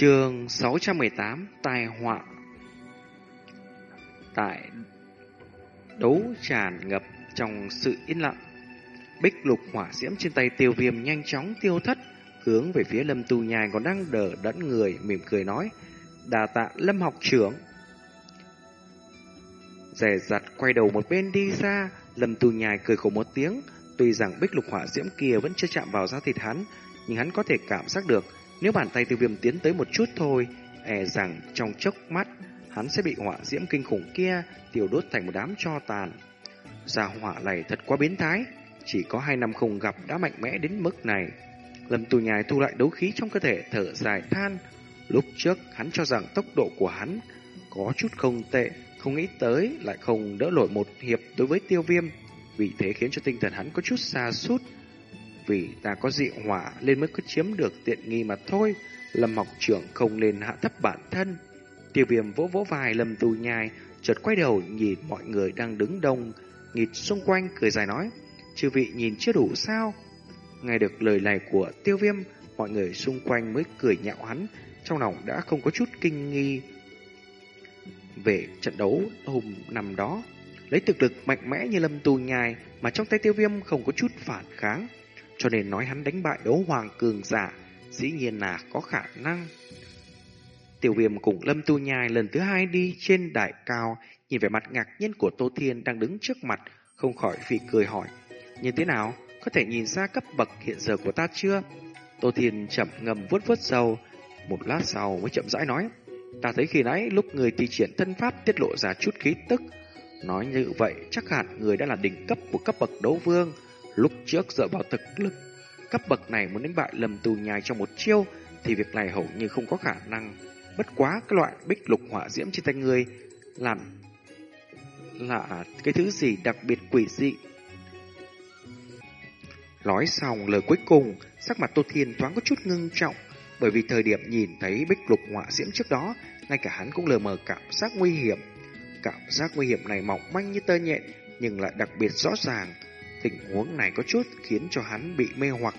Trường 618 Tai họa. Tại đấu tràn ngập trong sự yên lặng, Bích lục hỏa diễm trên tay tiêu viêm nhanh chóng tiêu thất, Hướng về phía lâm tu nhai còn đang đờ đẫn người, mỉm cười nói Đà tạ lâm học trưởng. Rẻ giặt quay đầu một bên đi ra, Lâm tu nhai cười khổ một tiếng, Tuy rằng bích lục hỏa diễm kia vẫn chưa chạm vào da thịt hắn, Nhưng hắn có thể cảm giác được nếu bàn tay tiêu viêm tiến tới một chút thôi, e rằng trong chốc mắt, hắn sẽ bị họa diễm kinh khủng kia tiêu đốt thành một đám cho tàn. Gia họa này thật quá biến thái, chỉ có hai năm không gặp đã mạnh mẽ đến mức này. Lâm tù nhài thu lại đấu khí trong cơ thể thở dài than. Lúc trước hắn cho rằng tốc độ của hắn có chút không tệ, không nghĩ tới lại không đỡ nổi một hiệp đối với tiêu viêm. Vì thế khiến cho tinh thần hắn có chút xa sút vì ta có dị hỏa nên mới có chiếm được tiện nghi mà thôi. Lâm học trưởng không nên hạ thấp bản thân. Tiêu viêm vỗ vỗ vai lâm tù nhai, chợt quay đầu nhìn mọi người đang đứng đông, nghịt xung quanh cười dài nói, chư vị nhìn chưa đủ sao? Nghe được lời này của tiêu viêm, mọi người xung quanh mới cười nhạo hắn, trong lòng đã không có chút kinh nghi. Về trận đấu hôm năm đó, lấy thực lực mạnh mẽ như lâm tù nhai mà trong tay tiêu viêm không có chút phản kháng, cho nên nói hắn đánh bại đấu hoàng cường giả, dĩ nhiên là có khả năng. Tiểu viêm cùng Lâm Tu Nhai lần thứ hai đi trên đại cao, nhìn về mặt ngạc nhiên của Tô Thiên đang đứng trước mặt, không khỏi phì cười hỏi. Như thế nào? Có thể nhìn ra cấp bậc hiện giờ của ta chưa? Tô Thiên chậm ngầm vuốt vuốt sâu, một lát sau mới chậm rãi nói. Ta thấy khi nãy lúc người thi triển thân pháp tiết lộ ra chút khí tức. Nói như vậy chắc hẳn người đã là đỉnh cấp của cấp bậc đấu vương. Lúc trước dựa vào thực lực cấp bậc này muốn đánh bại lầm tù nhai trong một chiêu thì việc này hầu như không có khả năng. Bất quá cái loại bích lục hỏa diễm trên tay người làm là cái thứ gì đặc biệt quỷ dị. Nói xong lời cuối cùng, sắc mặt Tô Thiên thoáng có chút ngưng trọng, bởi vì thời điểm nhìn thấy bích lục hỏa diễm trước đó, ngay cả hắn cũng lờ mờ cảm giác nguy hiểm. Cảm giác nguy hiểm này mỏng manh như tơ nhện, nhưng lại đặc biệt rõ ràng. Tình huống này có chút khiến cho hắn bị mê hoặc.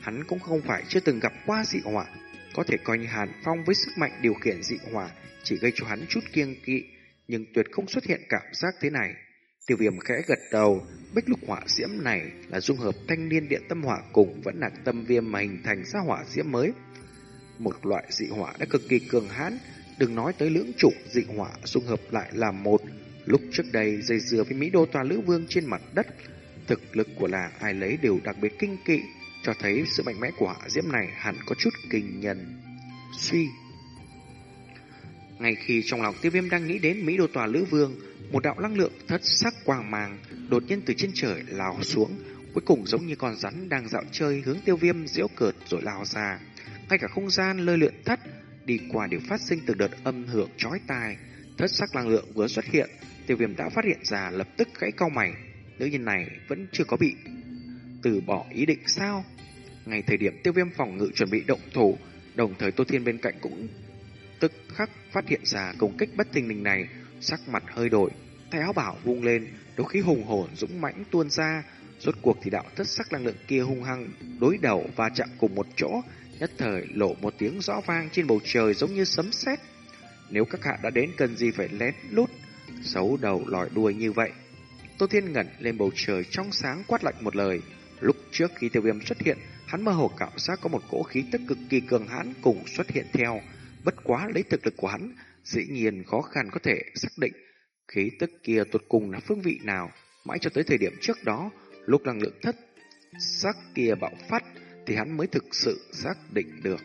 Hắn cũng không phải chưa từng gặp qua dị hỏa, có thể coi như Hàn Phong với sức mạnh điều khiển dị hỏa chỉ gây cho hắn chút kiêng kỵ, nhưng tuyệt không xuất hiện cảm giác thế này. Tiêu viêm khẽ gật đầu, bích lục hỏa diễm này là dung hợp thanh niên điện tâm hỏa cùng vẫn là tâm viêm mà hình thành ra hỏa diễm mới. Một loại dị hỏa đã cực kỳ cường hãn, đừng nói tới lưỡng chủng dị hỏa dung hợp lại làm một. Lúc trước đây dây dưa với Mỹ Đô Tòa Lữ Vương trên mặt đất, Thực lực của làng ai lấy đều đặc biệt kinh kỵ, cho thấy sự mạnh mẽ của hỏa diễm này hẳn có chút kinh nhân. Suy Ngay khi trong lòng tiêu viêm đang nghĩ đến Mỹ đô tòa Lữ Vương, một đạo năng lượng thất sắc quang màng đột nhiên từ trên trời lao xuống, cuối cùng giống như con rắn đang dạo chơi hướng tiêu viêm diễu cợt rồi lao ra. Ngay cả không gian lơi luyện thất đi qua đều phát sinh từ đợt âm hưởng chói tai. Thất sắc năng lượng vừa xuất hiện, tiêu viêm đã phát hiện ra lập tức gãy cao mày, Nữ nhân này vẫn chưa có bị từ bỏ ý định sao? Ngay thời điểm tiêu viêm phòng ngự chuẩn bị động thủ, đồng thời Tô Thiên bên cạnh cũng tức khắc phát hiện ra công kích bất tình lình này, sắc mặt hơi đổi, tay áo bảo vung lên, đấu khí hùng hồn dũng mãnh tuôn ra, rốt cuộc thì đạo thất sắc năng lượng kia hung hăng đối đầu và chạm cùng một chỗ, nhất thời lộ một tiếng rõ vang trên bầu trời giống như sấm sét. Nếu các hạ đã đến cần gì phải lén lút, xấu đầu lòi đuôi như vậy. Tô Thiên ngẩn lên bầu trời trong sáng quát lạnh một lời. Lúc trước khi tiêu viêm xuất hiện, hắn mơ hồ cảm giác có một cỗ khí tức cực kỳ cường hãn cùng xuất hiện theo. Bất quá lấy thực lực của hắn, dĩ nhiên khó khăn có thể xác định khí tức kia tuột cùng là phương vị nào. Mãi cho tới thời điểm trước đó, lúc năng lượng thất sắc kia bạo phát, thì hắn mới thực sự xác định được.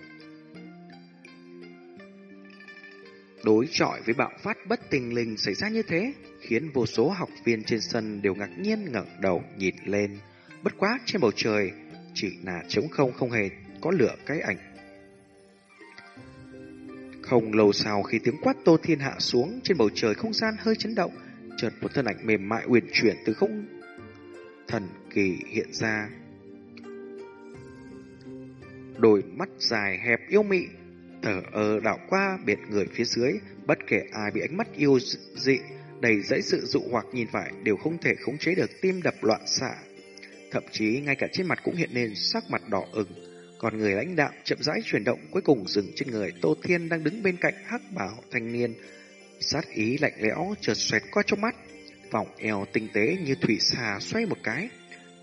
Đối chọi với bạo phát bất tình linh xảy ra như thế, khiến vô số học viên trên sân đều ngạc nhiên ngẩng đầu nhìn lên. Bất quá trên bầu trời, chỉ là trống không không hề có lửa cái ảnh. Không lâu sau khi tiếng quát Tô Thiên hạ xuống, trên bầu trời không gian hơi chấn động, chợt một thân ảnh mềm mại uyển chuyển từ không thần kỳ hiện ra. Đôi mắt dài hẹp yêu mị, thở ơ đảo qua biệt người phía dưới, bất kể ai bị ánh mắt yêu dị đầy dãy sự dụ hoặc nhìn phải đều không thể khống chế được tim đập loạn xạ. Thậm chí ngay cả trên mặt cũng hiện lên sắc mặt đỏ ửng, Còn người lãnh đạo chậm rãi chuyển động cuối cùng dừng trên người Tô Thiên đang đứng bên cạnh hắc bảo thanh niên. Sát ý lạnh lẽo chợt xoẹt qua trong mắt, vòng eo tinh tế như thủy xà xoay một cái.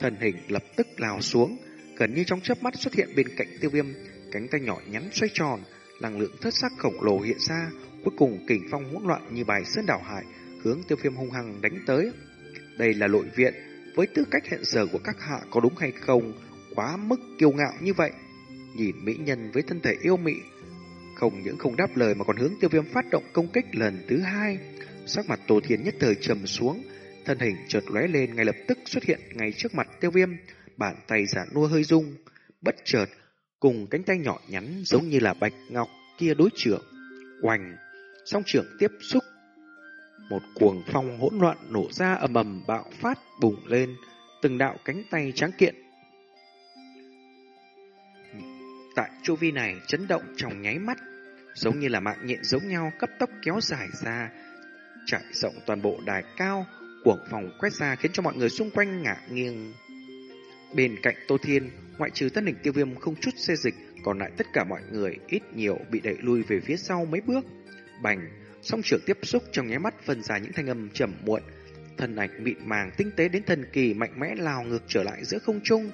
Thân hình lập tức lao xuống, gần như trong chớp mắt xuất hiện bên cạnh tiêu viêm, cánh tay nhỏ nhắn xoay tròn, năng lượng thất sắc khổng lồ hiện ra, cuối cùng kình phong hỗn loạn như bài sơn đảo hải, hướng tiêu viêm hung hăng đánh tới. Đây là nội viện, với tư cách hiện giờ của các hạ có đúng hay không, quá mức kiêu ngạo như vậy. Nhìn mỹ nhân với thân thể yêu mị, không những không đáp lời mà còn hướng tiêu viêm phát động công kích lần thứ hai. Sắc mặt Tô Thiên nhất thời trầm xuống, thân hình chợt lóe lên ngay lập tức xuất hiện ngay trước mặt tiêu viêm, bàn tay giả nua hơi rung, bất chợt cùng cánh tay nhỏ nhắn giống như là bạch ngọc kia đối trưởng. Oành, song trưởng tiếp xúc. Một cuồng phong hỗn loạn nổ ra ầm ầm bạo phát bùng lên, từng đạo cánh tay trắng kiện. Tại chu vi này chấn động trong nháy mắt, giống như là mạng nhện giống nhau cấp tốc kéo dài ra, trải rộng toàn bộ đài cao, cuồng phòng quét ra khiến cho mọi người xung quanh ngã nghiêng. Bên cạnh Tô Thiên, ngoại trừ tân đỉnh tiêu viêm không chút xê dịch, còn lại tất cả mọi người ít nhiều bị đẩy lui về phía sau mấy bước. Bành, song trưởng tiếp xúc trong nháy mắt phân ra những thanh âm trầm muộn. Thân ảnh mịn màng tinh tế đến thần kỳ mạnh mẽ lao ngược trở lại giữa không trung,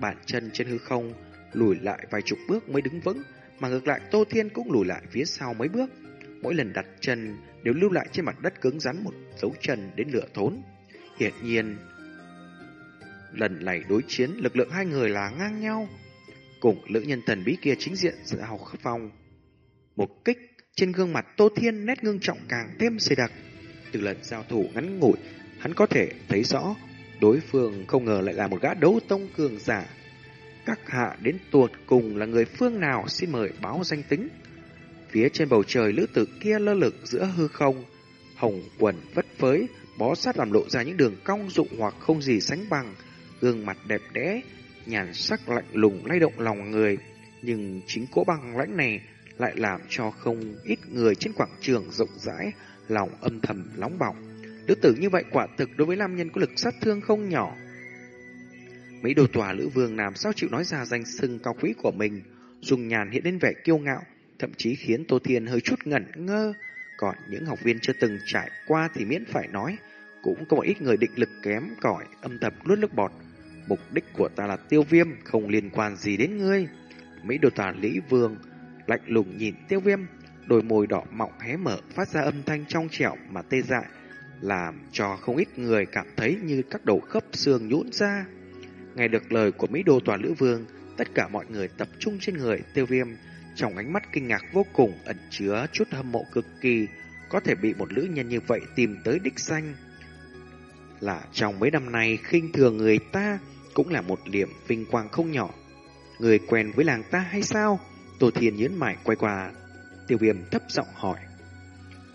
bàn chân trên hư không, lùi lại vài chục bước mới đứng vững, mà ngược lại Tô Thiên cũng lùi lại phía sau mấy bước. Mỗi lần đặt chân đều lưu lại trên mặt đất cứng rắn một dấu chân đến lửa thốn. Hiển nhiên, lần này đối chiến lực lượng hai người là ngang nhau, cùng lữ nhân thần bí kia chính diện giao phong. Một kích trên gương mặt Tô Thiên nét ngưng trọng càng thêm dày đặc. Từ lần giao thủ ngắn ngủi, hắn có thể thấy rõ đối phương không ngờ lại là một gã đấu tông cường giả. Các hạ đến tuột cùng là người phương nào xin mời báo danh tính. Phía trên bầu trời lữ tử kia lơ lửng giữa hư không, hồng quần vất phới, bó sát làm lộ ra những đường cong dụng hoặc không gì sánh bằng, gương mặt đẹp đẽ, nhàn sắc lạnh lùng lay động lòng người, nhưng chính cỗ băng lãnh này lại làm cho không ít người trên quảng trường rộng rãi lòng âm thầm nóng bỏng. Nữ tử như vậy quả thực đối với nam nhân có lực sát thương không nhỏ. Mấy đồ tòa lữ vương làm sao chịu nói ra danh sưng cao quý của mình, dùng nhàn hiện đến vẻ kiêu ngạo, thậm chí khiến Tô Thiên hơi chút ngẩn ngơ. Còn những học viên chưa từng trải qua thì miễn phải nói, cũng có một ít người định lực kém cỏi âm thầm nuốt nước bọt. Mục đích của ta là tiêu viêm, không liên quan gì đến ngươi. Mỹ đồ tòa lý vương lạnh lùng nhìn tiêu viêm, đôi môi đỏ mọng hé mở phát ra âm thanh trong trẻo mà tê dại, làm cho không ít người cảm thấy như các đầu khớp xương nhũn ra. Nghe được lời của Mỹ Đô Toàn Lữ Vương, tất cả mọi người tập trung trên người tiêu viêm, trong ánh mắt kinh ngạc vô cùng ẩn chứa chút hâm mộ cực kỳ, có thể bị một nữ nhân như vậy tìm tới đích danh. Là trong mấy năm nay khinh thường người ta cũng là một điểm vinh quang không nhỏ. Người quen với làng ta hay sao? Tô Thiên nhớn mày quay qua, tiêu viêm thấp giọng hỏi.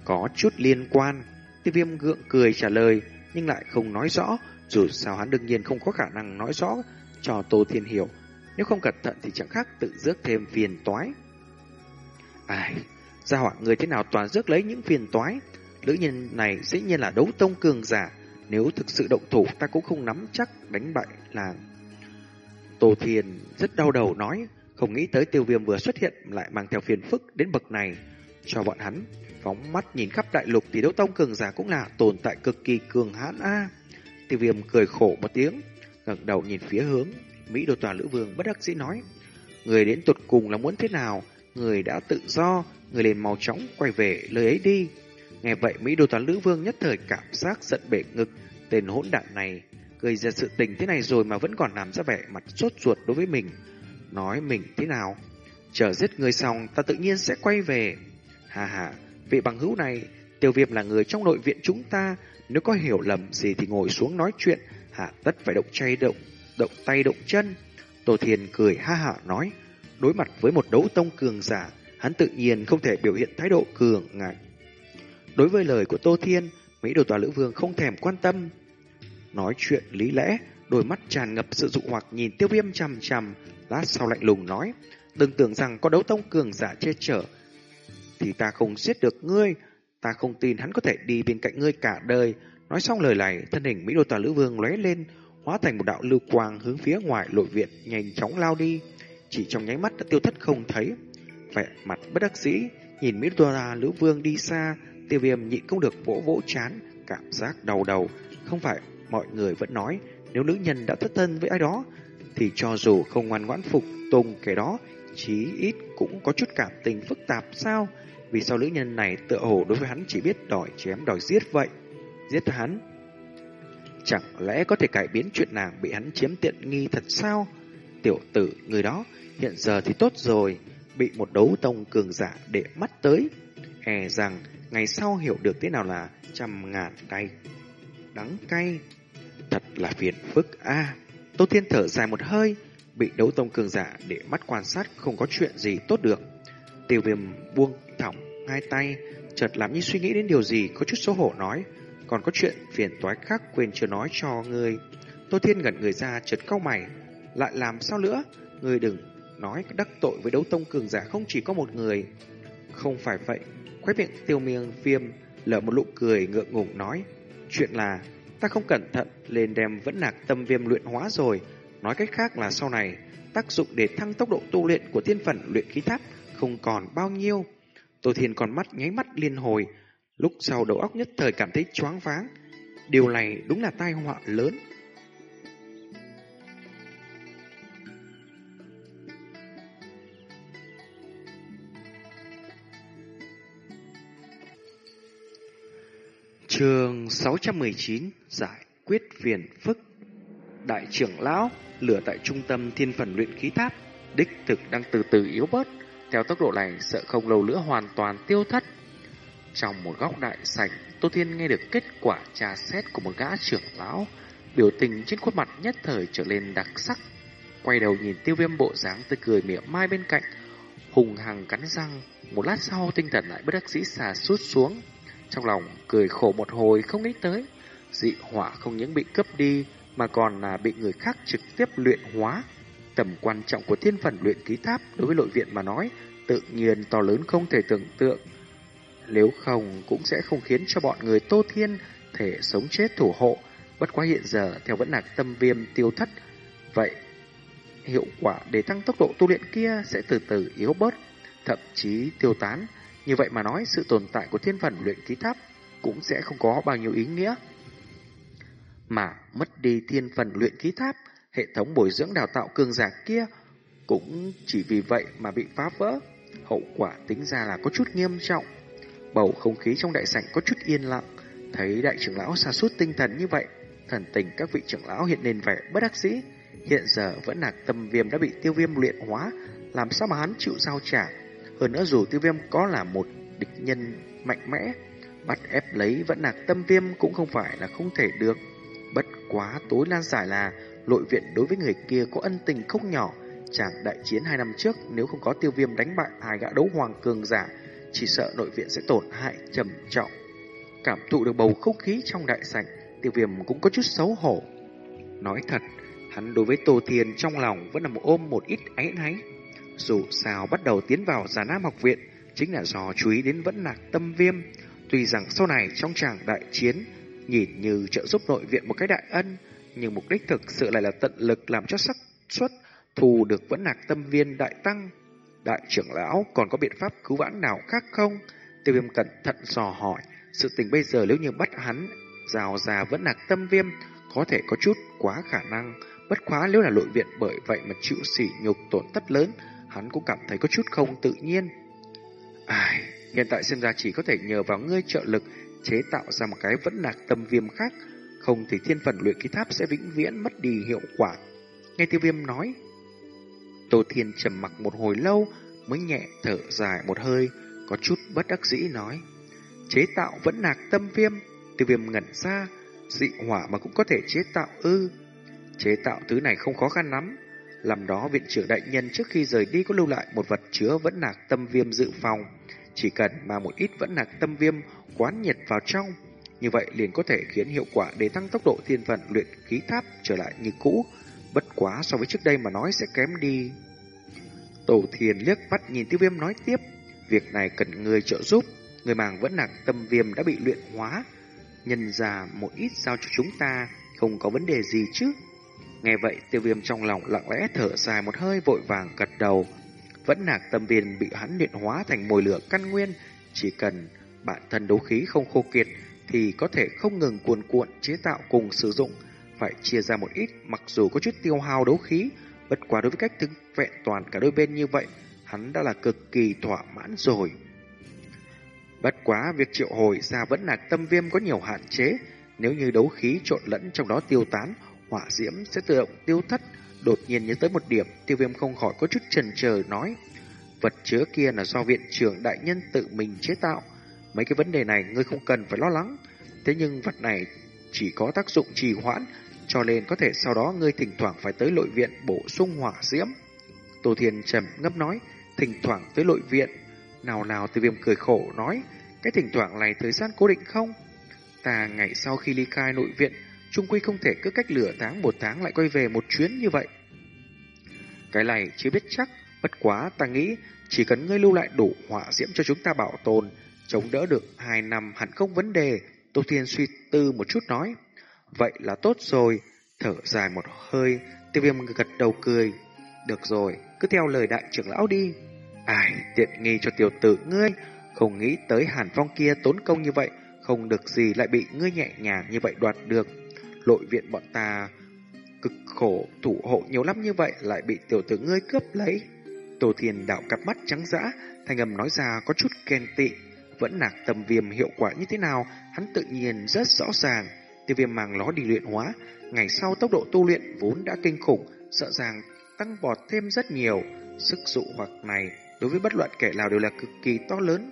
Có chút liên quan, tiêu viêm gượng cười trả lời, nhưng lại không nói rõ, dù sao hắn đương nhiên không có khả năng nói rõ cho Tô Thiên hiểu. Nếu không cẩn thận thì chẳng khác tự rước thêm phiền toái. Ai, gia hỏa người thế nào toàn rước lấy những phiền toái. Nữ nhân này dĩ nhiên là đấu tông cường giả. Nếu thực sự động thủ ta cũng không nắm chắc đánh bại làng. Tô Thiên rất đau đầu nói, không nghĩ tới tiêu viêm vừa xuất hiện lại mang theo phiền phức đến bậc này. Cho bọn hắn, phóng mắt nhìn khắp đại lục thì đấu tông cường giả cũng là tồn tại cực kỳ cường hãn a. Tiêu viêm cười khổ một tiếng, ngẩng đầu nhìn phía hướng. Mỹ đô tòa lữ vương bất đắc dĩ nói. Người đến tuột cùng là muốn thế nào? Người đã tự do, người liền màu chóng quay về lời ấy đi. Nghe vậy Mỹ đô tòa lữ vương nhất thời cảm giác giận bể ngực. Tên hỗn đạn này gây ra sự tình thế này rồi mà vẫn còn làm ra vẻ mặt sốt ruột đối với mình nói mình thế nào. Chờ giết người xong, ta tự nhiên sẽ quay về. Hà hà, vị bằng hữu này, tiêu viêm là người trong nội viện chúng ta. Nếu có hiểu lầm gì thì ngồi xuống nói chuyện, hạ tất phải động chay động, động tay động chân. Tô Thiên cười ha hạ nói, đối mặt với một đấu tông cường giả, hắn tự nhiên không thể biểu hiện thái độ cường ngại. Đối với lời của Tô Thiên, Mỹ đồ tòa lữ vương không thèm quan tâm. Nói chuyện lý lẽ, đôi mắt tràn ngập sự dụ hoặc nhìn tiêu viêm chằm chằm, Lát sau lạnh lùng nói, đừng tưởng rằng có đấu tông cường giả che chở, thì ta không giết được ngươi, ta không tin hắn có thể đi bên cạnh ngươi cả đời. Nói xong lời này, thân hình Mỹ Đô Tà Lữ Vương lóe lên, hóa thành một đạo lưu quang hướng phía ngoài nội viện nhanh chóng lao đi. chỉ trong nháy mắt đã tiêu thất không thấy. Vẻ mặt bất đắc dĩ, nhìn Mỹ Đô Lữ Vương đi xa, tiêu viêm nhịn không được vỗ vỗ chán, cảm giác đau đầu. Không phải mọi người vẫn nói, nếu nữ nhân đã thất thân với ai đó, thì cho dù không ngoan ngoãn phục tùng kẻ đó, chí ít cũng có chút cảm tình phức tạp sao? Vì sao nữ nhân này tựa hồ đối với hắn chỉ biết đòi chém đòi giết vậy? Giết hắn? Chẳng lẽ có thể cải biến chuyện nàng bị hắn chiếm tiện nghi thật sao? Tiểu tử người đó hiện giờ thì tốt rồi, bị một đấu tông cường giả để mắt tới. E rằng ngày sau hiểu được thế nào là trăm ngàn cay. Đắng cay, thật là phiền phức a. Tô Thiên thở dài một hơi, bị đấu tông cường giả để mắt quan sát không có chuyện gì tốt được. Tiêu viêm buông thỏng hai tay, chợt làm như suy nghĩ đến điều gì có chút xấu hổ nói, còn có chuyện phiền toái khác quên chưa nói cho ngươi. Tô Thiên ngẩn người ra chợt cau mày, lại làm sao nữa? Ngươi đừng nói đắc tội với đấu tông cường giả không chỉ có một người. Không phải vậy, khóe miệng tiêu miêng viêm lở một nụ cười ngượng ngùng nói, chuyện là ta không cẩn thận lên đem vẫn lạc tâm viêm luyện hóa rồi, nói cách khác là sau này tác dụng để thăng tốc độ tu luyện của thiên phần luyện khí tháp không còn bao nhiêu. Tô Thiên còn mắt nháy mắt liên hồi, lúc sau đầu óc nhất thời cảm thấy choáng váng. Điều này đúng là tai họa lớn. Trường 619 Giải quyết phiền phức Đại trưởng lão lửa tại trung tâm thiên phần luyện khí tháp đích thực đang từ từ yếu bớt theo tốc độ này sợ không lâu nữa hoàn toàn tiêu thất. Trong một góc đại sảnh, Tô Thiên nghe được kết quả tra xét của một gã trưởng lão, biểu tình trên khuôn mặt nhất thời trở lên đặc sắc. Quay đầu nhìn tiêu viêm bộ dáng tươi cười mỉa mai bên cạnh, hùng hằng cắn răng, một lát sau tinh thần lại bất đắc dĩ xà sút xuống. Trong lòng cười khổ một hồi không nghĩ tới, dị hỏa không những bị cướp đi mà còn là bị người khác trực tiếp luyện hóa. Tầm quan trọng của thiên phần luyện ký tháp đối với nội viện mà nói, tự nhiên to lớn không thể tưởng tượng. Nếu không cũng sẽ không khiến cho bọn người Tô Thiên thể sống chết thủ hộ, bất quá hiện giờ theo vẫn là tâm viêm tiêu thất. Vậy, hiệu quả để tăng tốc độ tu luyện kia sẽ từ từ yếu bớt, thậm chí tiêu tán. Như vậy mà nói, sự tồn tại của thiên phần luyện khí tháp cũng sẽ không có bao nhiêu ý nghĩa. Mà mất đi thiên phần luyện khí tháp, hệ thống bồi dưỡng đào tạo cường giả kia cũng chỉ vì vậy mà bị phá vỡ. Hậu quả tính ra là có chút nghiêm trọng. Bầu không khí trong đại sảnh có chút yên lặng, thấy đại trưởng lão xa suốt tinh thần như vậy, thần tình các vị trưởng lão hiện nền vẻ bất đắc dĩ. Hiện giờ vẫn là tâm viêm đã bị tiêu viêm luyện hóa, làm sao mà hắn chịu giao trả. Hơn nữa dù tiêu viêm có là một địch nhân mạnh mẽ, bắt ép lấy vẫn là tâm viêm cũng không phải là không thể được. Bất quá tối lan giải là nội viện đối với người kia có ân tình không nhỏ. Chàng đại chiến hai năm trước nếu không có tiêu viêm đánh bại hai gã đấu hoàng cường giả, chỉ sợ nội viện sẽ tổn hại trầm trọng. Cảm thụ được bầu không khí trong đại sảnh, tiêu viêm cũng có chút xấu hổ. Nói thật, hắn đối với Tô Thiên trong lòng vẫn là một ôm một ít áy náy. Dù sao bắt đầu tiến vào giả nam học viện, chính là do chú ý đến vẫn lạc tâm viêm. Tuy rằng sau này trong tràng đại chiến, nhìn như trợ giúp nội viện một cái đại ân, nhưng mục đích thực sự lại là tận lực làm cho sắc suất thù được vẫn lạc tâm viên đại tăng. Đại trưởng lão còn có biện pháp cứu vãn nào khác không? Tiêu viêm cẩn thận dò hỏi, sự tình bây giờ nếu như bắt hắn rào ra vẫn lạc tâm viêm, có thể có chút quá khả năng. Bất quá nếu là nội viện bởi vậy mà chịu sỉ nhục tổn thất lớn, hắn cũng cảm thấy có chút không tự nhiên. Ai, hiện tại xem ra chỉ có thể nhờ vào ngươi trợ lực chế tạo ra một cái vẫn lạc tâm viêm khác, không thì thiên phần luyện khí tháp sẽ vĩnh viễn mất đi hiệu quả. Nghe tiêu viêm nói, Tô Thiên trầm mặc một hồi lâu mới nhẹ thở dài một hơi, có chút bất đắc dĩ nói. Chế tạo vẫn lạc tâm viêm, tiêu viêm ngẩn ra, dị hỏa mà cũng có thể chế tạo ư. Chế tạo thứ này không khó khăn lắm. Làm đó viện trưởng đại nhân trước khi rời đi có lưu lại một vật chứa vẫn nạc tâm viêm dự phòng. Chỉ cần mà một ít vẫn nạc tâm viêm quán nhiệt vào trong, như vậy liền có thể khiến hiệu quả để tăng tốc độ thiên vận luyện khí tháp trở lại như cũ, bất quá so với trước đây mà nói sẽ kém đi. Tổ thiền liếc mắt nhìn tiêu viêm nói tiếp, việc này cần người trợ giúp, người màng vẫn nạc tâm viêm đã bị luyện hóa, nhân ra một ít giao cho chúng ta, không có vấn đề gì chứ. Nghe vậy, tiêu viêm trong lòng lặng lẽ thở dài một hơi vội vàng gật đầu. Vẫn nạc tâm viên bị hắn điện hóa thành mồi lửa căn nguyên. Chỉ cần bản thân đấu khí không khô kiệt thì có thể không ngừng cuồn cuộn chế tạo cùng sử dụng. Phải chia ra một ít, mặc dù có chút tiêu hao đấu khí. Bất quá đối với cách thức vẹn toàn cả đôi bên như vậy, hắn đã là cực kỳ thỏa mãn rồi. Bất quá việc triệu hồi ra vẫn nạc tâm viêm có nhiều hạn chế. Nếu như đấu khí trộn lẫn trong đó tiêu tán hỏa diễm sẽ tự động tiêu thất. Đột nhiên nhớ tới một điểm, tiêu viêm không khỏi có chút chần chờ nói. Vật chứa kia là do viện trưởng đại nhân tự mình chế tạo. Mấy cái vấn đề này ngươi không cần phải lo lắng. Thế nhưng vật này chỉ có tác dụng trì hoãn, cho nên có thể sau đó ngươi thỉnh thoảng phải tới nội viện bổ sung hỏa diễm. Tô Thiên trầm ngấp nói, thỉnh thoảng tới nội viện. Nào nào tiêu viêm cười khổ nói, cái thỉnh thoảng này thời gian cố định không? Ta ngày sau khi ly khai nội viện Trung quy không thể cứ cách lửa tháng một tháng lại quay về một chuyến như vậy. Cái này chưa biết chắc, bất quá ta nghĩ chỉ cần ngươi lưu lại đủ hỏa diễm cho chúng ta bảo tồn, chống đỡ được hai năm hẳn không vấn đề. Tô Thiên suy tư một chút nói. Vậy là tốt rồi. Thở dài một hơi, tiêu viêm gật đầu cười. Được rồi, cứ theo lời đại trưởng lão đi. Ai, tiện nghi cho tiểu tử ngươi, không nghĩ tới hàn phong kia tốn công như vậy, không được gì lại bị ngươi nhẹ nhàng như vậy đoạt được lội viện bọn ta cực khổ thủ hộ nhiều lắm như vậy lại bị tiểu tử ngươi cướp lấy. tổ thiền đảo cặp mắt trắng dã, thanh âm nói ra có chút khen tị. Vẫn nạc tầm viêm hiệu quả như thế nào, hắn tự nhiên rất rõ ràng. Tiêu viêm màng ló đi luyện hóa, ngày sau tốc độ tu luyện vốn đã kinh khủng, sợ rằng tăng bọt thêm rất nhiều. Sức dụ hoặc này đối với bất luận kẻ nào đều là cực kỳ to lớn.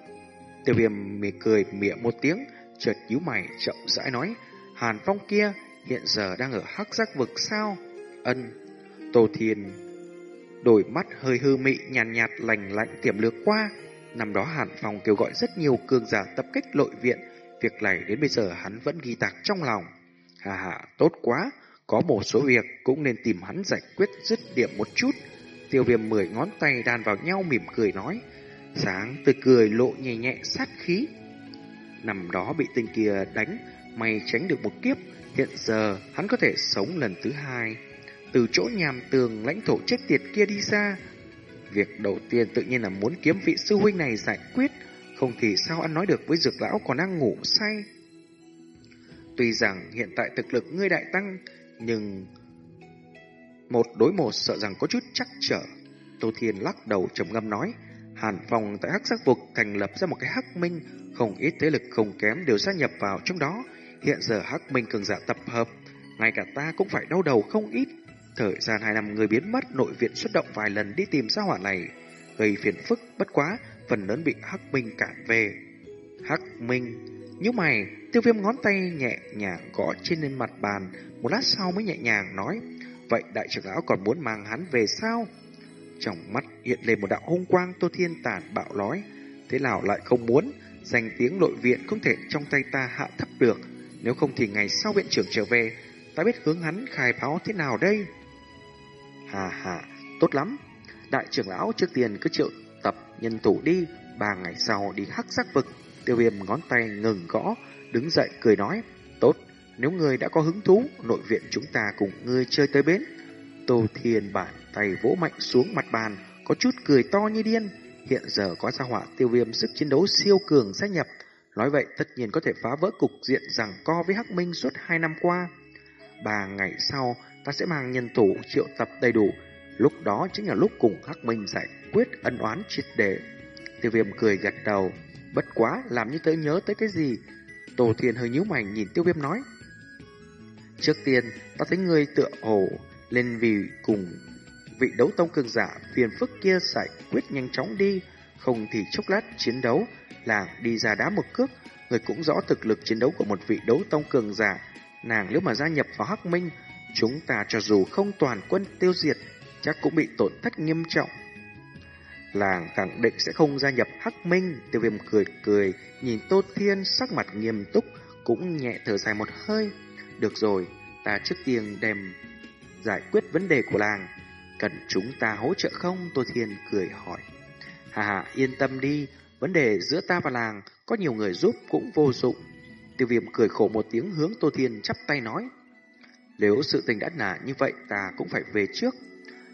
Tiêu viêm mỉ cười mỉa một tiếng, chợt nhíu mày chậm rãi nói, Hàn Phong kia hiện giờ đang ở hắc giác vực sao? Ân, Tô Thiên đổi mắt hơi hư mị nhàn nhạt, nhạt lành lạnh tiềm lược qua. Năm đó Hàn Phong kêu gọi rất nhiều cường giả tập kích nội viện, việc này đến bây giờ hắn vẫn ghi tạc trong lòng. Hà hà, tốt quá, có một số việc cũng nên tìm hắn giải quyết dứt điểm một chút. Tiêu viêm mười ngón tay đan vào nhau mỉm cười nói, sáng tươi cười lộ nhẹ nhẹ sát khí. Năm đó bị tên kia đánh, may tránh được một kiếp, Hiện giờ hắn có thể sống lần thứ hai. Từ chỗ nhàm tường lãnh thổ chết tiệt kia đi ra Việc đầu tiên tự nhiên là muốn kiếm vị sư huynh này giải quyết. Không thì sao ăn nói được với dược lão còn đang ngủ say? Tuy rằng hiện tại thực lực ngươi đại tăng Nhưng Một đối một sợ rằng có chút chắc trở. Tô Thiên lắc đầu trầm ngâm nói Hàn Phong tại Hắc giác Vực thành lập ra một cái Hắc Minh, không ít thế lực không kém đều gia nhập vào trong đó, Hiện giờ Hắc Minh cường giả tập hợp, ngay cả ta cũng phải đau đầu không ít. Thời gian hai năm người biến mất, nội viện xuất động vài lần đi tìm ra hỏa này, gây phiền phức bất quá, phần lớn bị Hắc Minh cản về. Hắc Minh, như mày, tiêu viêm ngón tay nhẹ nhàng gõ trên lên mặt bàn, một lát sau mới nhẹ nhàng nói, vậy đại trưởng lão còn muốn mang hắn về sao? Trong mắt hiện lên một đạo hung quang Tô Thiên Tản bạo nói, thế nào lại không muốn, danh tiếng nội viện không thể trong tay ta hạ thấp được, nếu không thì ngày sau viện trưởng trở về, ta biết hướng hắn khai báo thế nào đây? Hà hà, tốt lắm. Đại trưởng lão trước tiên cứ triệu tập nhân thủ đi, ba ngày sau đi hắc sắc vực. Tiêu viêm ngón tay ngừng gõ, đứng dậy cười nói, tốt, nếu người đã có hứng thú, nội viện chúng ta cùng ngươi chơi tới bến. Tô Thiên bản tay vỗ mạnh xuống mặt bàn, có chút cười to như điên. Hiện giờ có gia họa tiêu viêm sức chiến đấu siêu cường gia nhập, Nói vậy tất nhiên có thể phá vỡ cục diện rằng co với Hắc Minh suốt hai năm qua. Ba ngày sau, ta sẽ mang nhân thủ triệu tập đầy đủ. Lúc đó chính là lúc cùng Hắc Minh giải quyết ân oán triệt để. Tiêu viêm cười gật đầu. Bất quá, làm như thế nhớ tới cái gì? Tổ thiền hơi nhíu mày nhìn tiêu viêm nói. Trước tiên, ta thấy người tựa hồ lên vì cùng vị đấu tông cường giả phiền phức kia giải quyết nhanh chóng đi, không thì chốc lát chiến đấu làng đi ra đá một cước, người cũng rõ thực lực chiến đấu của một vị đấu tông cường giả. Nàng nếu mà gia nhập vào Hắc Minh, chúng ta cho dù không toàn quân tiêu diệt, chắc cũng bị tổn thất nghiêm trọng. Làng khẳng định sẽ không gia nhập Hắc Minh, tiêu viêm cười cười, nhìn Tô Thiên sắc mặt nghiêm túc, cũng nhẹ thở dài một hơi. Được rồi, ta trước tiên đem giải quyết vấn đề của làng. Cần chúng ta hỗ trợ không? Tô Thiên cười hỏi. Hà hà, yên tâm đi, Vấn đề giữa ta và làng có nhiều người giúp cũng vô dụng. Tiêu viêm cười khổ một tiếng hướng Tô Thiên chắp tay nói. Nếu sự tình đã nả như vậy ta cũng phải về trước.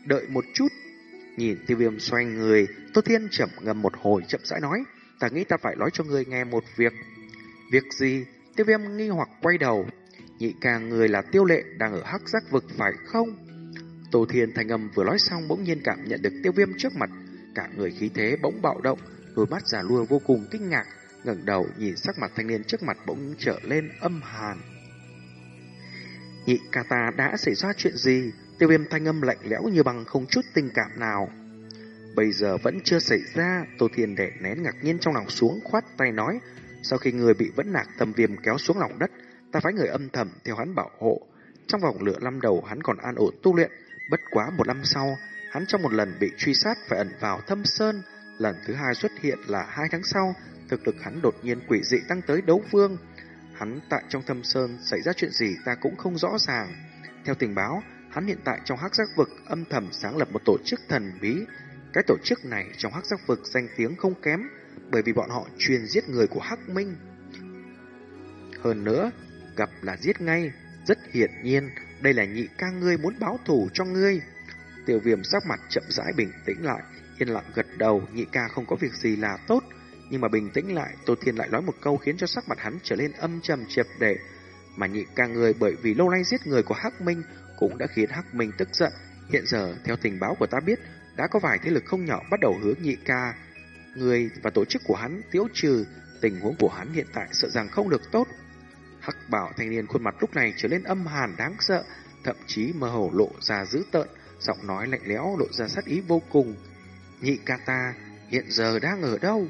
Đợi một chút. Nhìn tiêu viêm xoay người, Tô Thiên chậm ngầm một hồi chậm rãi nói. Ta nghĩ ta phải nói cho ngươi nghe một việc. Việc gì? Tiêu viêm nghi hoặc quay đầu. Nhị ca người là tiêu lệ đang ở hắc giác vực phải không? Tô Thiên thành âm vừa nói xong bỗng nhiên cảm nhận được tiêu viêm trước mặt. Cả người khí thế bỗng bạo động, đôi mắt giả lua vô cùng kinh ngạc, ngẩng đầu nhìn sắc mặt thanh niên trước mặt bỗng trở lên âm hàn. Nhị ca ta đã xảy ra chuyện gì? Tiêu viêm thanh âm lạnh lẽo như bằng không chút tình cảm nào. Bây giờ vẫn chưa xảy ra, Tô Thiên để nén ngạc nhiên trong lòng xuống khoát tay nói. Sau khi người bị vẫn nạc tâm viêm kéo xuống lòng đất, ta phải người âm thầm theo hắn bảo hộ. Trong vòng lửa năm đầu hắn còn an ổn tu luyện, bất quá một năm sau, hắn trong một lần bị truy sát phải ẩn vào thâm sơn. Lần thứ hai xuất hiện là hai tháng sau, thực lực hắn đột nhiên quỷ dị tăng tới đấu vương. Hắn tại trong thâm sơn xảy ra chuyện gì ta cũng không rõ ràng. Theo tình báo, hắn hiện tại trong hắc giác vực âm thầm sáng lập một tổ chức thần bí. Cái tổ chức này trong hắc giác vực danh tiếng không kém, bởi vì bọn họ chuyên giết người của hắc minh. Hơn nữa, gặp là giết ngay, rất hiển nhiên, đây là nhị ca ngươi muốn báo thù cho ngươi. Tiêu viêm sắc mặt chậm rãi bình tĩnh lại, yên lặng gật đầu, nhị ca không có việc gì là tốt. Nhưng mà bình tĩnh lại, Tô Thiên lại nói một câu khiến cho sắc mặt hắn trở lên âm trầm triệt để. Mà nhị ca người bởi vì lâu nay giết người của Hắc Minh cũng đã khiến Hắc Minh tức giận. Hiện giờ, theo tình báo của ta biết, đã có vài thế lực không nhỏ bắt đầu hướng nhị ca. Người và tổ chức của hắn tiếu trừ, tình huống của hắn hiện tại sợ rằng không được tốt. Hắc bảo thanh niên khuôn mặt lúc này trở nên âm hàn đáng sợ, thậm chí mơ hồ lộ ra dữ tợn, giọng nói lạnh lẽo lộ ra sát ý vô cùng. Nhị ca ta hiện giờ đang ở đâu?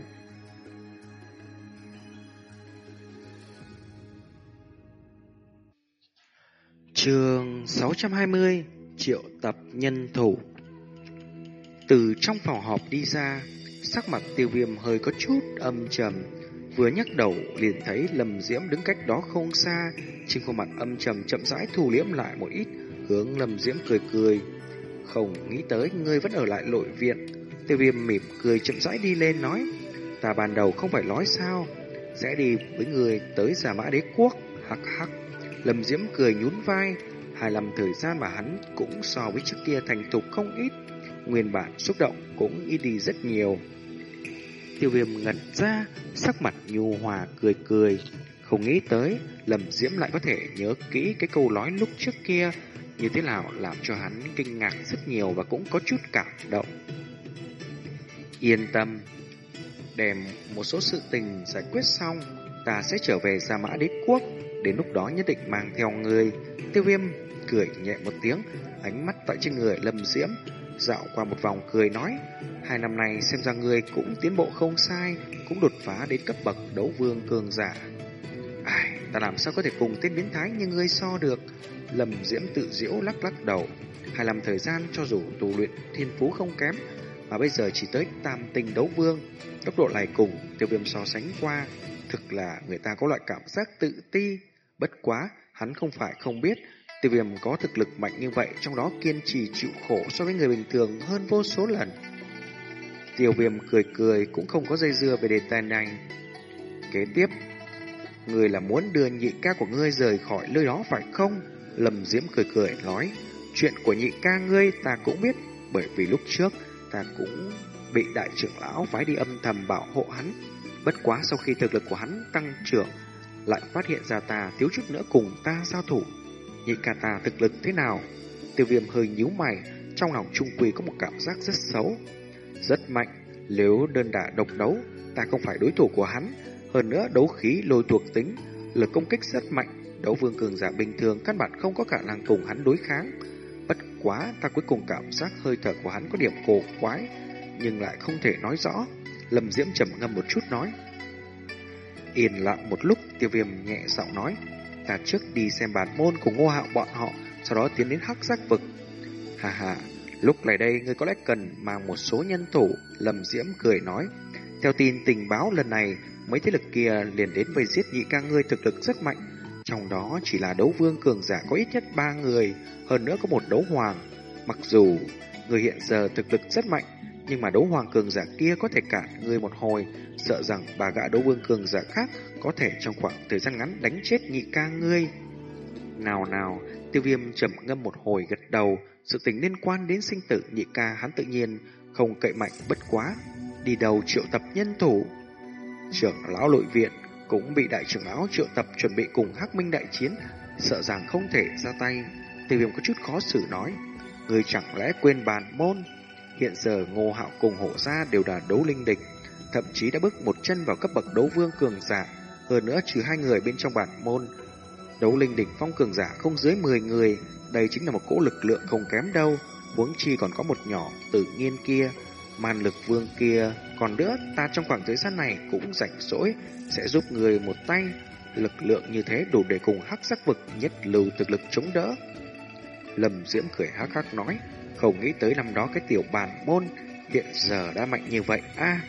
Trường 620 Triệu tập nhân thủ Từ trong phòng họp đi ra, Sắc mặt tiêu viêm hơi có chút âm trầm Vừa nhắc đầu liền thấy lầm Diễm đứng cách đó không xa, Trên khuôn mặt âm trầm chậm rãi thu liễm lại một ít, Hướng lầm Diễm cười cười không nghĩ tới ngươi vẫn ở lại nội viện. Tiêu viêm mỉm cười chậm rãi đi lên nói Ta ban đầu không phải nói sao Sẽ đi với người tới giả mã đế quốc. Hắc hắc Lâm Diễm cười nhún vai, hài lòng thời gian mà hắn cũng so với trước kia thành thục không ít, nguyên bản xúc động cũng ít đi rất nhiều. Tiêu viêm ngẩn ra, sắc mặt nhu hòa cười cười, không nghĩ tới Lâm Diễm lại có thể nhớ kỹ cái câu nói lúc trước kia, như thế nào làm cho hắn kinh ngạc rất nhiều và cũng có chút cảm động. Yên tâm, đem một số sự tình giải quyết xong, ta sẽ trở về Gia Mã Đế Quốc. Đến lúc đó nhất định mang theo người Tiêu viêm cười nhẹ một tiếng Ánh mắt tại trên người lâm diễm Dạo qua một vòng cười nói Hai năm nay xem ra người cũng tiến bộ không sai Cũng đột phá đến cấp bậc đấu vương cường giả Ai, ta làm sao có thể cùng tên biến thái như ngươi so được Lâm diễm tự diễu lắc lắc đầu Hài làm thời gian cho dù tu luyện thiên phú không kém Mà bây giờ chỉ tới tam tình đấu vương Tốc độ này cùng tiêu viêm so sánh qua Thực là người ta có loại cảm giác tự ti Bất quá, hắn không phải không biết, tiêu viêm có thực lực mạnh như vậy, trong đó kiên trì chịu khổ so với người bình thường hơn vô số lần. Tiêu viêm cười cười cũng không có dây dưa về đề tài này. Kế tiếp, người là muốn đưa nhị ca của ngươi rời khỏi nơi đó phải không? Lầm Diễm cười cười nói, chuyện của nhị ca ngươi ta cũng biết, bởi vì lúc trước ta cũng bị đại trưởng lão phái đi âm thầm bảo hộ hắn. Bất quá sau khi thực lực của hắn tăng trưởng, lại phát hiện ra ta thiếu chút nữa cùng ta giao thủ. Nhị ca ta thực lực thế nào? Tiêu viêm hơi nhíu mày, trong lòng trung quy có một cảm giác rất xấu. Rất mạnh, nếu đơn đả độc đấu, ta không phải đối thủ của hắn. Hơn nữa đấu khí lôi thuộc tính, lực công kích rất mạnh. Đấu vương cường giả bình thường căn bản không có khả năng cùng hắn đối kháng. Bất quá ta cuối cùng cảm giác hơi thở của hắn có điểm cổ quái, nhưng lại không thể nói rõ. Lâm Diễm trầm ngâm một chút nói. Yên lặng một lúc, tiêu viêm nhẹ giọng nói. Ta trước đi xem bản môn của ngô hạo bọn họ, sau đó tiến đến hắc giác vực. Hà hà, lúc này đây ngươi có lẽ cần mang một số nhân thủ, Lâm diễm cười nói. Theo tin tình báo lần này, mấy thế lực kia liền đến vây giết nhị ca ngươi thực lực rất mạnh. Trong đó chỉ là đấu vương cường giả có ít nhất ba người, hơn nữa có một đấu hoàng. Mặc dù người hiện giờ thực lực rất mạnh, nhưng mà đấu hoàng cường giả kia có thể cản người một hồi, sợ rằng bà gã đấu vương cường giả khác có thể trong khoảng thời gian ngắn đánh chết nhị ca ngươi. Nào nào, tiêu viêm trầm ngâm một hồi gật đầu, sự tình liên quan đến sinh tử nhị ca hắn tự nhiên không cậy mạnh bất quá, đi đầu triệu tập nhân thủ. Trưởng lão nội viện cũng bị đại trưởng lão triệu tập chuẩn bị cùng Hắc Minh đại chiến, sợ rằng không thể ra tay. Tiêu viêm có chút khó xử nói, người chẳng lẽ quên bàn môn? Hiện giờ Ngô Hạo cùng hộ gia đều là đấu linh địch, thậm chí đã bước một chân vào cấp bậc đấu vương cường giả. Hơn nữa trừ hai người bên trong bản môn, đấu linh đỉnh phong cường giả không dưới 10 người, đây chính là một cỗ lực lượng không kém đâu. Huống chi còn có một nhỏ tự nhiên kia, man lực vương kia. Còn nữa, ta trong khoảng thời gian này cũng rảnh rỗi, sẽ giúp người một tay. Lực lượng như thế đủ để cùng hắc sắc vực nhất lưu thực lực chống đỡ. Lâm Diễm cười hắc hắc nói, không nghĩ tới năm đó cái tiểu bàn môn hiện giờ đã mạnh như vậy a à,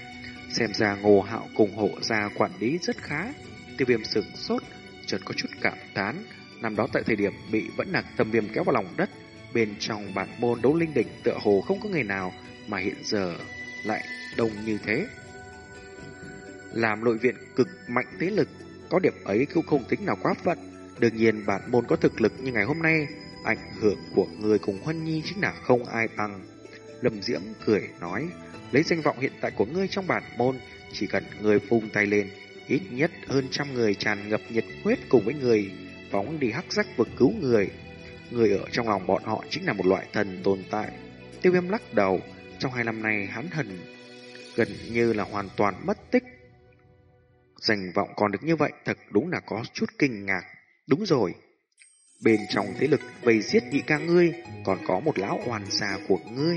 Xem ra ngô hạo cùng hộ gia quản lý rất khá. Tiêu viêm sừng sốt, chợt có chút cảm tán. Năm đó tại thời điểm bị vẫn nặc tâm viêm kéo vào lòng đất, bên trong bản môn đấu linh đỉnh tựa hồ không có người nào mà hiện giờ lại đông như thế. Làm nội viện cực mạnh thế lực, có điểm ấy cũng không tính nào quá phận. Đương nhiên bản môn có thực lực như ngày hôm nay, ảnh hưởng của người cùng Huân Nhi chính là không ai bằng. Lâm Diễm cười nói, lấy danh vọng hiện tại của ngươi trong bản môn, chỉ cần ngươi phung tay lên, ít nhất hơn trăm người tràn ngập nhiệt huyết cùng với người phóng đi hắc rắc vực cứu người. Người ở trong lòng bọn họ chính là một loại thần tồn tại. Tiêu viêm lắc đầu, trong hai năm nay hắn thần gần như là hoàn toàn mất tích. Danh vọng còn được như vậy thật đúng là có chút kinh ngạc. Đúng rồi, bên trong thế lực vây giết nhị ca ngươi còn có một lão hoàn già của ngươi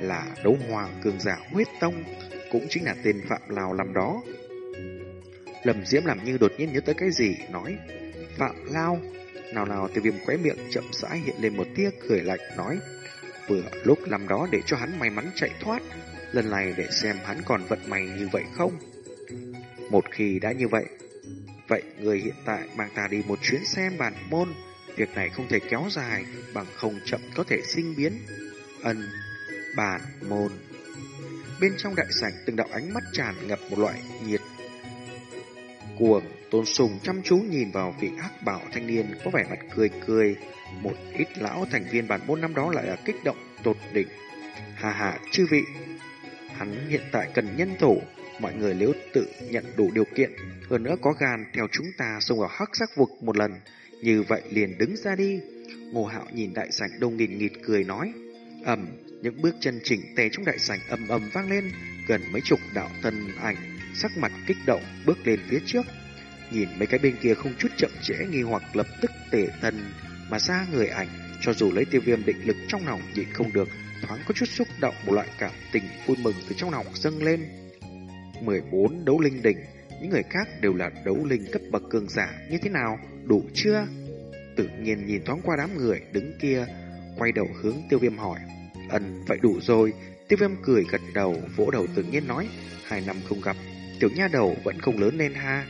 là đấu hoàng cường giả huyết tông, cũng chính là tên Phạm Lào làm đó. Lâm Diễm làm như đột nhiên nhớ tới cái gì, nói, Phạm Lao, nào nào tiêu viêm khóe miệng chậm rãi hiện lên một tia cười lạnh, nói, vừa lúc làm đó để cho hắn may mắn chạy thoát, lần này để xem hắn còn vận may như vậy không. Một khi đã như vậy, vậy người hiện tại mang ta đi một chuyến xem bản môn, việc này không thể kéo dài, bằng không chậm có thể sinh biến. Ân bản môn. Bên trong đại sảnh từng đạo ánh mắt tràn ngập một loại nhiệt cuồng, tôn sùng chăm chú nhìn vào vị ác bảo thanh niên có vẻ mặt cười cười. Một ít lão thành viên bản môn năm đó lại là kích động tột đỉnh. Hà hà, chư vị, hắn hiện tại cần nhân thủ, mọi người nếu tự nhận đủ điều kiện, hơn nữa có gan theo chúng ta xông vào hắc sắc vực một lần, như vậy liền đứng ra đi. Ngô Hạo nhìn đại sảnh đông nghìn nghịt cười nói, ầm, những bước chân chỉnh tề trong đại sảnh ầm ầm vang lên, gần mấy chục đạo thân ảnh sắc mặt kích động bước lên phía trước. Nhìn mấy cái bên kia không chút chậm trễ nghi hoặc lập tức tể thân mà ra người ảnh, cho dù lấy tiêu viêm định lực trong lòng nhịn không được, thoáng có chút xúc động một loại cảm tình vui mừng từ trong lòng dâng lên. 14 đấu linh đỉnh, những người khác đều là đấu linh cấp bậc cường giả như thế nào, đủ chưa? Tự nhiên nhìn thoáng qua đám người đứng kia, quay đầu hướng tiêu viêm hỏi. Ân, vậy đủ rồi. Tiêu viêm cười gật đầu, vỗ đầu tự nhiên nói. Hai năm không gặp, tiểu nha đầu vẫn không lớn lên ha.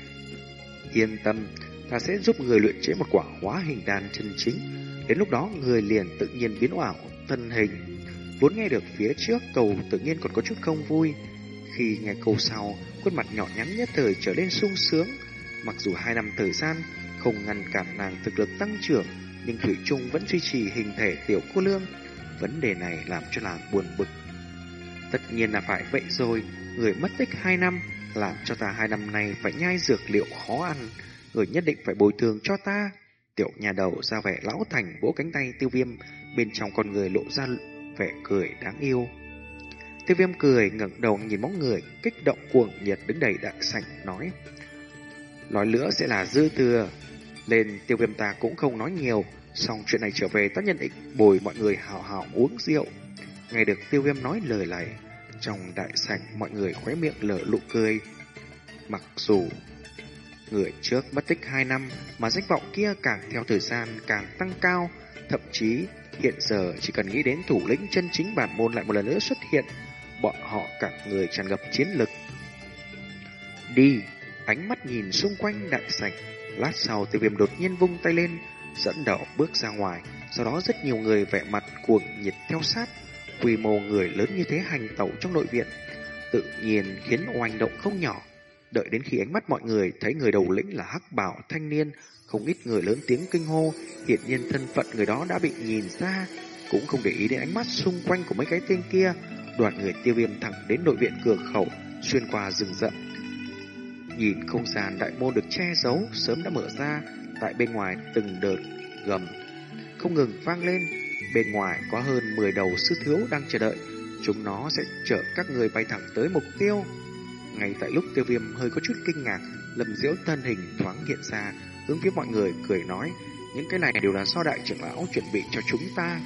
Yên tâm, ta sẽ giúp người luyện chế một quả hóa hình đan chân chính. Đến lúc đó người liền tự nhiên biến ảo thân hình. Vốn nghe được phía trước cầu tự nhiên còn có chút không vui. Khi nghe câu sau, khuôn mặt nhỏ nhắn nhất thời trở lên sung sướng. Mặc dù hai năm thời gian không ngăn cản nàng thực lực tăng trưởng, nhưng Thủy Trung vẫn duy trì hình thể tiểu cô lương. Vấn đề này làm cho nàng buồn bực. Tất nhiên là phải vậy rồi, người mất tích hai năm, làm cho ta hai năm nay phải nhai dược liệu khó ăn, người nhất định phải bồi thường cho ta. Tiểu nhà đầu ra vẻ lão thành vỗ cánh tay tiêu viêm, bên trong con người lộ ra vẻ cười đáng yêu. Tiêu viêm cười ngẩng đầu nhìn bóng người, kích động cuồng nhiệt đứng đầy đại sảnh nói. Nói lửa sẽ là dư thừa, lên tiêu viêm ta cũng không nói nhiều, xong chuyện này trở về ta nhận định bồi mọi người hào hào uống rượu. Nghe được tiêu viêm nói lời này, trong đại sảnh mọi người khóe miệng lở lụ cười. Mặc dù người trước mất tích 2 năm mà danh vọng kia càng theo thời gian càng tăng cao, thậm chí hiện giờ chỉ cần nghĩ đến thủ lĩnh chân chính bản môn lại một lần nữa xuất hiện, bọn họ cả người tràn ngập chiến lực. Đi, ánh mắt nhìn xung quanh đại sảnh, lát sau tiêu viêm đột nhiên vung tay lên, dẫn đầu bước ra ngoài, sau đó rất nhiều người vẻ mặt cuồng nhiệt theo sát, quy mô người lớn như thế hành tẩu trong nội viện, tự nhiên khiến oanh động không nhỏ. Đợi đến khi ánh mắt mọi người thấy người đầu lĩnh là hắc bảo thanh niên, không ít người lớn tiếng kinh hô, hiện nhiên thân phận người đó đã bị nhìn ra, cũng không để ý đến ánh mắt xung quanh của mấy cái tên kia, Đoàn người tiêu viêm thẳng đến nội viện cửa khẩu, xuyên qua rừng rậm. Nhìn không gian đại môn được che giấu sớm đã mở ra, tại bên ngoài từng đợt gầm không ngừng vang lên. Bên ngoài có hơn 10 đầu sư thiếu đang chờ đợi, chúng nó sẽ chở các người bay thẳng tới mục tiêu. Ngay tại lúc tiêu viêm hơi có chút kinh ngạc, lầm diễu thân hình thoáng hiện ra, hướng phía mọi người cười nói, những cái này đều là do đại trưởng lão chuẩn bị cho chúng ta.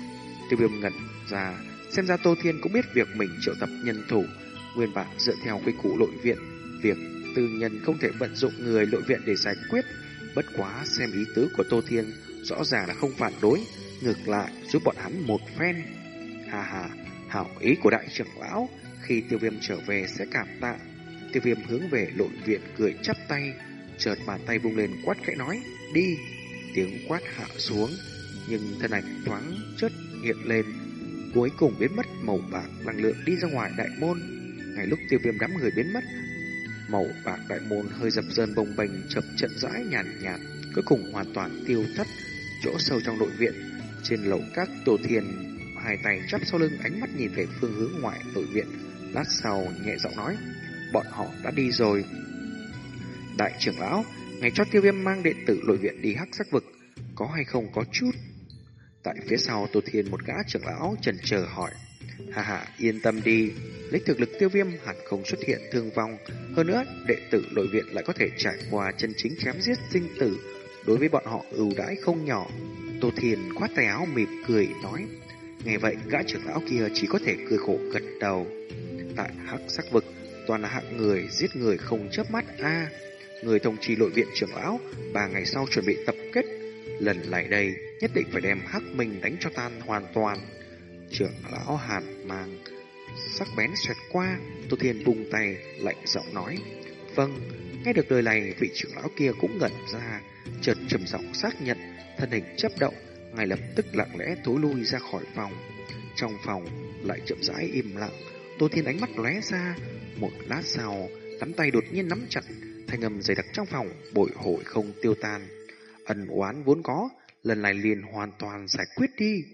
Tiêu viêm ngẩn ra, xem ra Tô Thiên cũng biết việc mình triệu tập nhân thủ, nguyên bản dựa theo quy củ nội viện, việc tư nhân không thể vận dụng người nội viện để giải quyết. Bất quá xem ý tứ của Tô Thiên rõ ràng là không phản đối, ngược lại giúp bọn hắn một phen. Hà hà, hảo ý của đại trưởng lão, khi tiêu viêm trở về sẽ cảm tạ. Tiêu viêm hướng về nội viện cười chắp tay, chợt bàn tay vung lên quát khẽ nói, đi. Tiếng quát hạ xuống, nhưng thân ảnh thoáng chớt hiện lên, cuối cùng biến mất màu bạc năng lượng đi ra ngoài đại môn. Ngay lúc tiêu viêm đám người biến mất, màu bạc đại môn hơi dập dần bồng bềnh chập chậm rãi nhàn nhạt, cuối cùng hoàn toàn tiêu thất chỗ sâu trong nội viện. Trên lầu các tổ thiền, hai tay chắp sau lưng ánh mắt nhìn về phương hướng ngoại nội viện, lát sau nhẹ giọng nói, bọn họ đã đi rồi. Đại trưởng lão, ngày cho tiêu viêm mang đệ tử nội viện đi hắc sắc vực, có hay không có chút? Tại phía sau Tô Thiên một gã trưởng lão trần chờ hỏi. Hà hà, yên tâm đi, lấy thực lực tiêu viêm hẳn không xuất hiện thương vong. Hơn nữa, đệ tử nội viện lại có thể trải qua chân chính chém giết sinh tử. Đối với bọn họ ưu đãi không nhỏ. Tô Thiên khoát tay áo mỉm cười nói. Nghe vậy, gã trưởng lão kia chỉ có thể cười khổ gật đầu. Tại hắc sắc vực, toàn là hạng người giết người không chớp mắt a Người thông trì nội viện trưởng lão, ba ngày sau chuẩn bị tập kết. Lần lại đây, nhất định phải đem hắc minh đánh cho tan hoàn toàn. Trưởng lão hàn mang sắc bén xoẹt qua, Tô Thiên bùng tay, lạnh giọng nói. Vâng, nghe được lời này, vị trưởng lão kia cũng ngẩn ra, chợt trầm giọng xác nhận, thân hình chấp động, ngay lập tức lặng lẽ thối lui ra khỏi phòng. Trong phòng lại chậm rãi im lặng, Tô Thiên ánh mắt lóe ra, một lát sau, nắm tay đột nhiên nắm chặt, thanh âm dày đặc trong phòng, bội hội không tiêu tan. Ẩn oán vốn có, lần này liền hoàn toàn giải quyết đi.